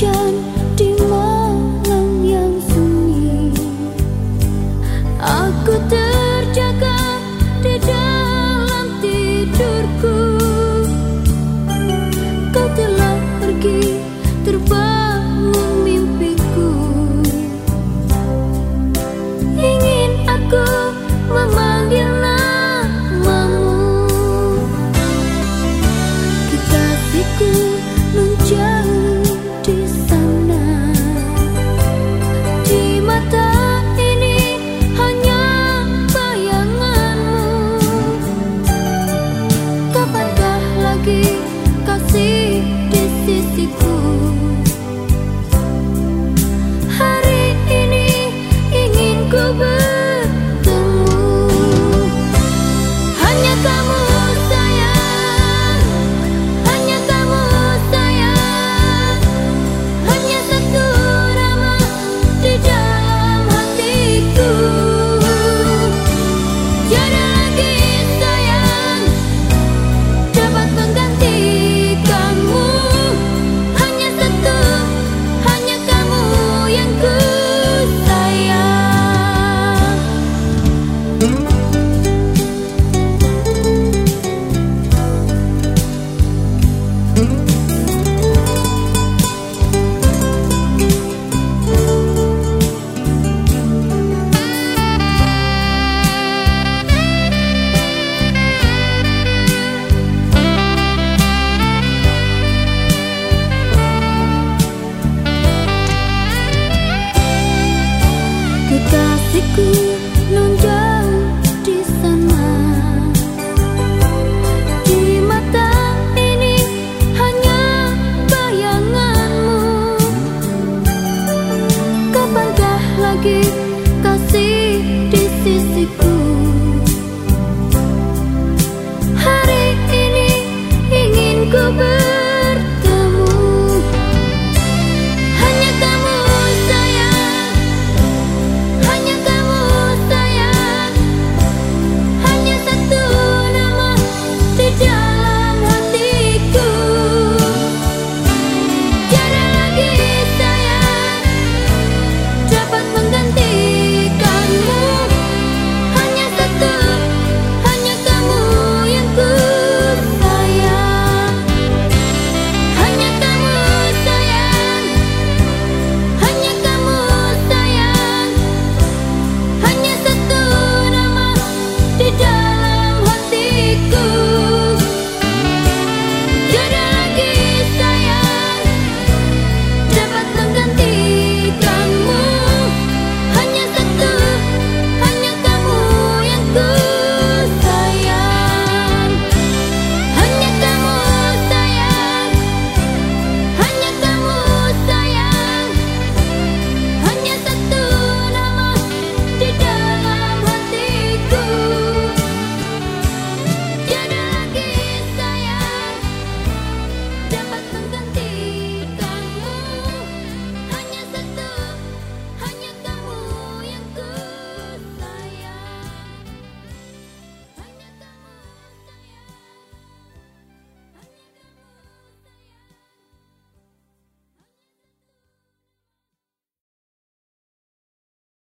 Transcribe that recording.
真 kasihku